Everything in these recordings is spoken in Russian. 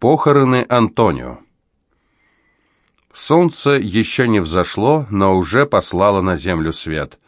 Похороны Антонио. Солнце еще не взошло, но уже послало на землю свет.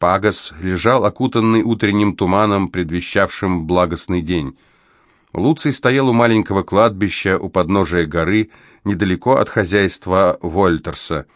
Пагас лежал окутанный утренним туманом, предвещавшим благостный день. Луций стоял у маленького кладбища у подножия горы, недалеко от хозяйства Вольтерса.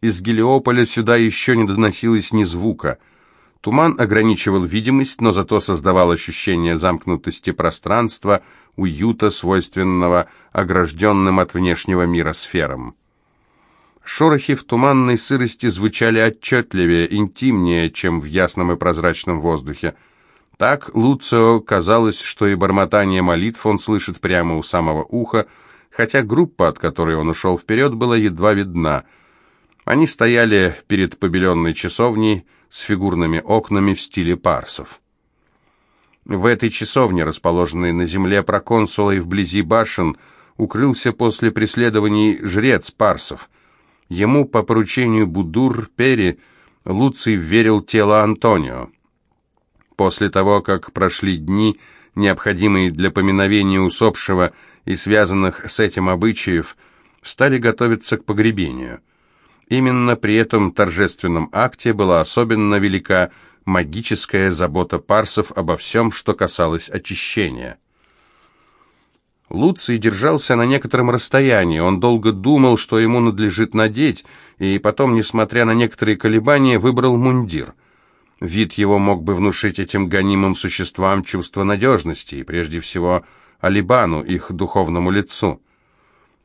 Из Гелиополя сюда еще не доносилось ни звука — Туман ограничивал видимость, но зато создавал ощущение замкнутости пространства, уюта, свойственного огражденным от внешнего мира сферам. Шорохи в туманной сырости звучали отчетливее, интимнее, чем в ясном и прозрачном воздухе. Так Луцио казалось, что и бормотание молитв он слышит прямо у самого уха, хотя группа, от которой он ушел вперед, была едва видна. Они стояли перед побеленной часовней, с фигурными окнами в стиле парсов. В этой часовне, расположенной на земле проконсула и вблизи башен, укрылся после преследований жрец парсов. Ему по поручению Будур-Пери Луций верил тело Антонио. После того, как прошли дни, необходимые для поминовения усопшего и связанных с этим обычаев, стали готовиться к погребению – Именно при этом торжественном акте была особенно велика магическая забота парсов обо всем, что касалось очищения. Луций держался на некотором расстоянии, он долго думал, что ему надлежит надеть, и потом, несмотря на некоторые колебания, выбрал мундир. Вид его мог бы внушить этим гонимым существам чувство надежности, и прежде всего Алибану, их духовному лицу.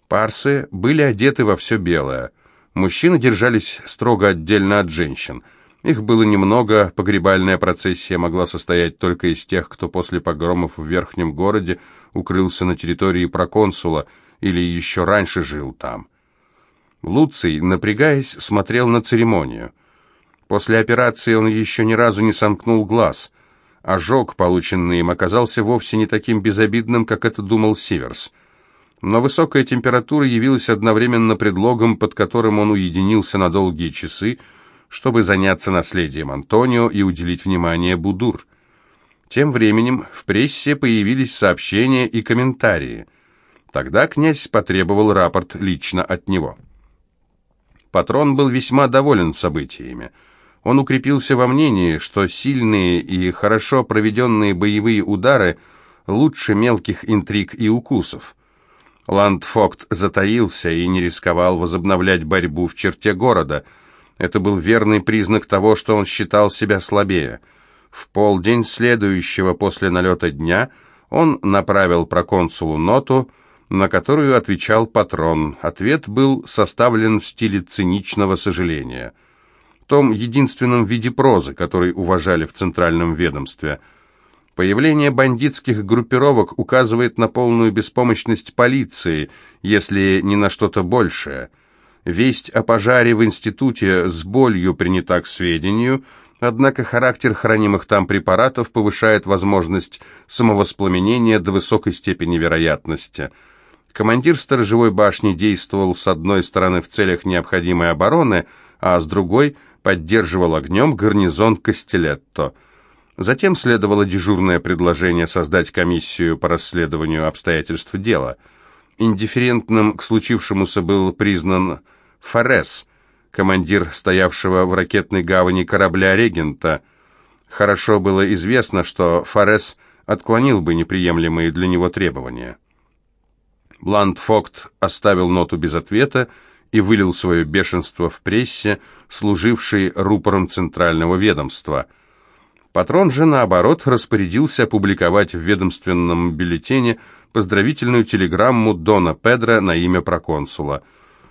Парсы были одеты во все белое – Мужчины держались строго отдельно от женщин. Их было немного, погребальная процессия могла состоять только из тех, кто после погромов в верхнем городе укрылся на территории проконсула или еще раньше жил там. Луций, напрягаясь, смотрел на церемонию. После операции он еще ни разу не сомкнул глаз. Ожог, полученный им, оказался вовсе не таким безобидным, как это думал Сиверс – но высокая температура явилась одновременно предлогом, под которым он уединился на долгие часы, чтобы заняться наследием Антонио и уделить внимание Будур. Тем временем в прессе появились сообщения и комментарии. Тогда князь потребовал рапорт лично от него. Патрон был весьма доволен событиями. Он укрепился во мнении, что сильные и хорошо проведенные боевые удары лучше мелких интриг и укусов. Ландфокт затаился и не рисковал возобновлять борьбу в черте города. Это был верный признак того, что он считал себя слабее. В полдень следующего после налета дня он направил проконсулу ноту, на которую отвечал патрон. Ответ был составлен в стиле циничного сожаления. Том единственном виде прозы, который уважали в центральном ведомстве – Появление бандитских группировок указывает на полную беспомощность полиции, если не на что-то большее. Весть о пожаре в институте с болью принята к сведению, однако характер хранимых там препаратов повышает возможность самовоспламенения до высокой степени вероятности. Командир сторожевой башни действовал с одной стороны в целях необходимой обороны, а с другой поддерживал огнем гарнизон Кастелетто – Затем следовало дежурное предложение создать комиссию по расследованию обстоятельств дела. Индифферентным к случившемуся был признан Форес, командир стоявшего в ракетной гавани корабля «Регента». Хорошо было известно, что Форес отклонил бы неприемлемые для него требования. Бландфокт оставил ноту без ответа и вылил свое бешенство в прессе, служившей рупором центрального ведомства – Патрон же, наоборот, распорядился опубликовать в ведомственном бюллетене поздравительную телеграмму Дона Педро на имя проконсула.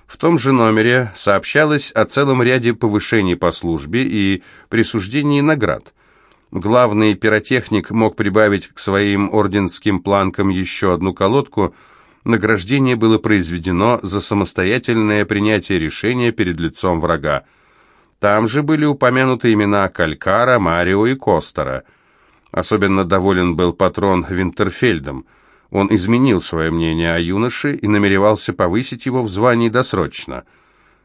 В том же номере сообщалось о целом ряде повышений по службе и присуждении наград. Главный пиротехник мог прибавить к своим орденским планкам еще одну колодку. Награждение было произведено за самостоятельное принятие решения перед лицом врага. Там же были упомянуты имена Калькара, Марио и Костера. Особенно доволен был патрон Винтерфельдом. Он изменил свое мнение о юноше и намеревался повысить его в звании досрочно.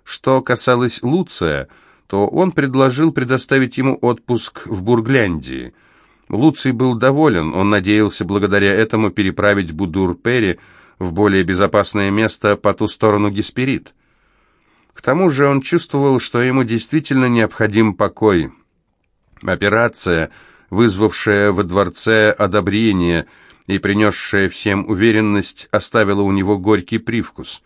Что касалось Луция, то он предложил предоставить ему отпуск в Бургляндии. Луций был доволен, он надеялся благодаря этому переправить Будур-Пери в более безопасное место по ту сторону Гесперид. К тому же он чувствовал, что ему действительно необходим покой. Операция, вызвавшая во дворце одобрение и принесшая всем уверенность, оставила у него горький привкус.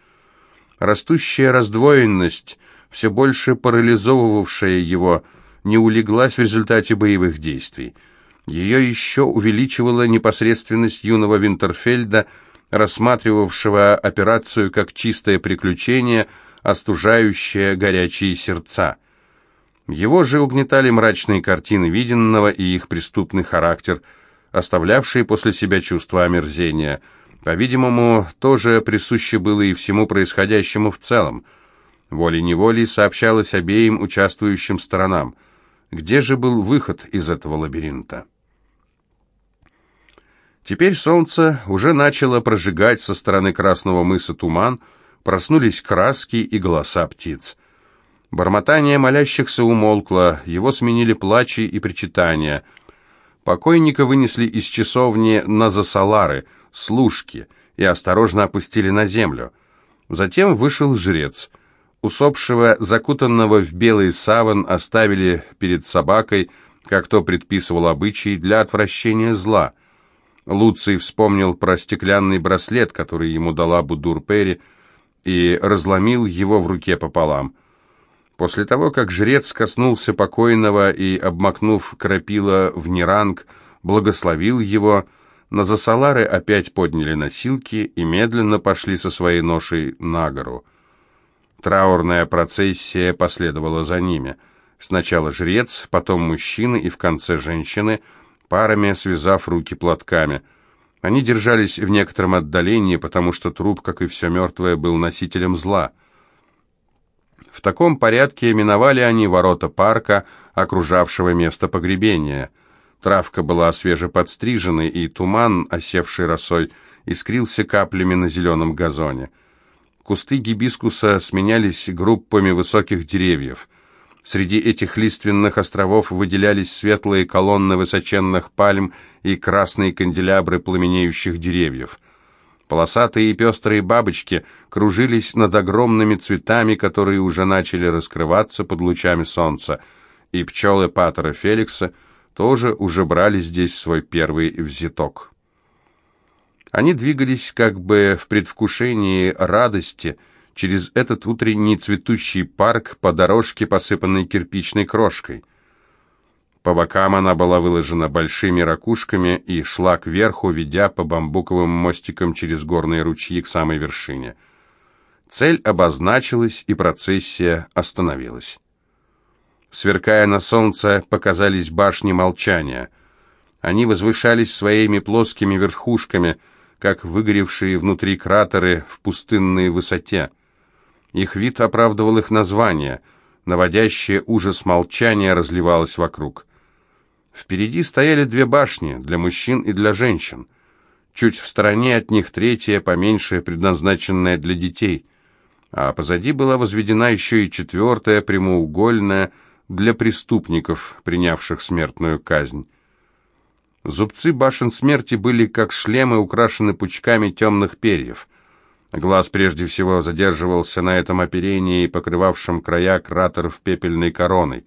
Растущая раздвоенность, все больше парализовывавшая его, не улеглась в результате боевых действий. Ее еще увеличивала непосредственность юного Винтерфельда, рассматривавшего операцию как чистое приключение, остужающее горячие сердца. Его же угнетали мрачные картины виденного и их преступный характер, оставлявшие после себя чувство омерзения. По-видимому, тоже присуще было и всему происходящему в целом. Волей-неволей сообщалось обеим участвующим сторонам. Где же был выход из этого лабиринта? Теперь солнце уже начало прожигать со стороны Красного мыса туман, проснулись краски и голоса птиц. Бормотание молящихся умолкло, его сменили плачи и причитания. Покойника вынесли из часовни на засалары, служки, и осторожно опустили на землю. Затем вышел жрец. Усопшего, закутанного в белый саван, оставили перед собакой, как то предписывал обычай, для отвращения зла — Луций вспомнил про стеклянный браслет, который ему дала Будур Перри, и разломил его в руке пополам. После того, как жрец коснулся покойного и, обмакнув крапила в неранг, благословил его, на засалары опять подняли носилки и медленно пошли со своей ношей на гору. Траурная процессия последовала за ними. Сначала жрец, потом мужчины и в конце женщины – парами связав руки платками. Они держались в некотором отдалении, потому что труп, как и все мертвое, был носителем зла. В таком порядке миновали они ворота парка, окружавшего место погребения. Травка была свежеподстрижена, и туман, осевший росой, искрился каплями на зеленом газоне. Кусты гибискуса сменялись группами высоких деревьев. Среди этих лиственных островов выделялись светлые колонны высоченных пальм и красные канделябры пламенеющих деревьев. Полосатые и пестрые бабочки кружились над огромными цветами, которые уже начали раскрываться под лучами солнца, и пчелы Паттера Феликса тоже уже брали здесь свой первый взяток. Они двигались как бы в предвкушении радости – через этот утренний цветущий парк по дорожке, посыпанной кирпичной крошкой. По бокам она была выложена большими ракушками и шла кверху, ведя по бамбуковым мостикам через горные ручьи к самой вершине. Цель обозначилась, и процессия остановилась. Сверкая на солнце, показались башни молчания. Они возвышались своими плоскими верхушками, как выгоревшие внутри кратеры в пустынной высоте. Их вид оправдывал их название. Наводящее ужас молчание разливалось вокруг. Впереди стояли две башни, для мужчин и для женщин. Чуть в стороне от них третья, поменьше, предназначенная для детей. А позади была возведена еще и четвертая, прямоугольная, для преступников, принявших смертную казнь. Зубцы башен смерти были, как шлемы, украшены пучками темных перьев. Глаз прежде всего задерживался на этом оперении, покрывавшем края кратеров пепельной короной.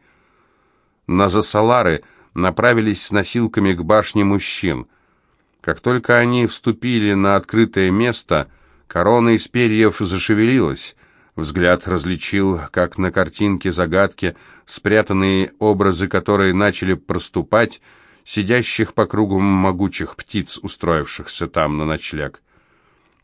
На засалары направились с носилками к башне мужчин. Как только они вступили на открытое место, корона из перьев зашевелилась. Взгляд различил, как на картинке загадки, спрятанные образы, которые начали проступать, сидящих по кругу могучих птиц, устроившихся там на ночлег.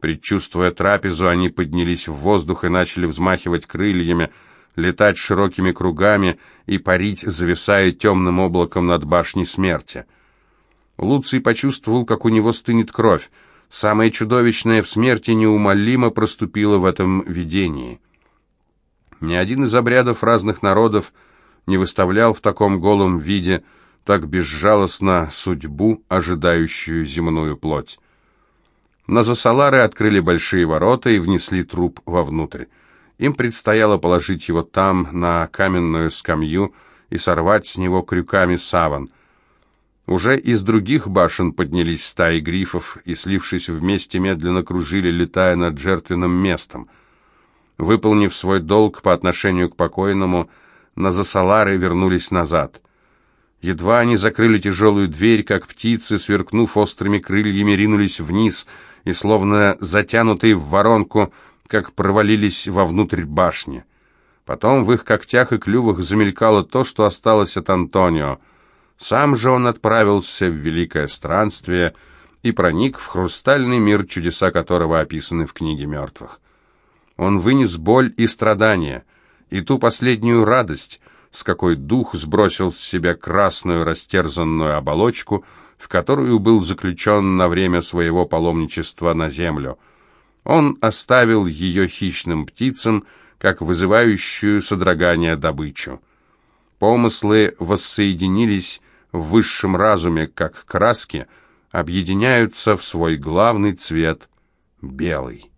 Предчувствуя трапезу, они поднялись в воздух и начали взмахивать крыльями, летать широкими кругами и парить, зависая темным облаком над башней смерти. Луций почувствовал, как у него стынет кровь. Самое чудовищное в смерти неумолимо проступило в этом видении. Ни один из обрядов разных народов не выставлял в таком голом виде так безжалостно судьбу, ожидающую земную плоть. На засалары открыли большие ворота и внесли труп вовнутрь. Им предстояло положить его там, на каменную скамью, и сорвать с него крюками саван. Уже из других башен поднялись стаи грифов и, слившись вместе, медленно кружили, летая над жертвенным местом. Выполнив свой долг по отношению к покойному, Назасалары вернулись назад. Едва они закрыли тяжелую дверь, как птицы, сверкнув острыми крыльями, ринулись вниз и, словно затянутые в воронку, как провалились вовнутрь башни. Потом в их когтях и клювах замелькало то, что осталось от Антонио. Сам же он отправился в великое странствие и проник в хрустальный мир, чудеса которого описаны в книге мертвых. Он вынес боль и страдания, и ту последнюю радость, с какой дух сбросил с себя красную растерзанную оболочку, в которую был заключен на время своего паломничества на землю. Он оставил ее хищным птицам, как вызывающую содрогание добычу. Помыслы воссоединились в высшем разуме, как краски объединяются в свой главный цвет — белый.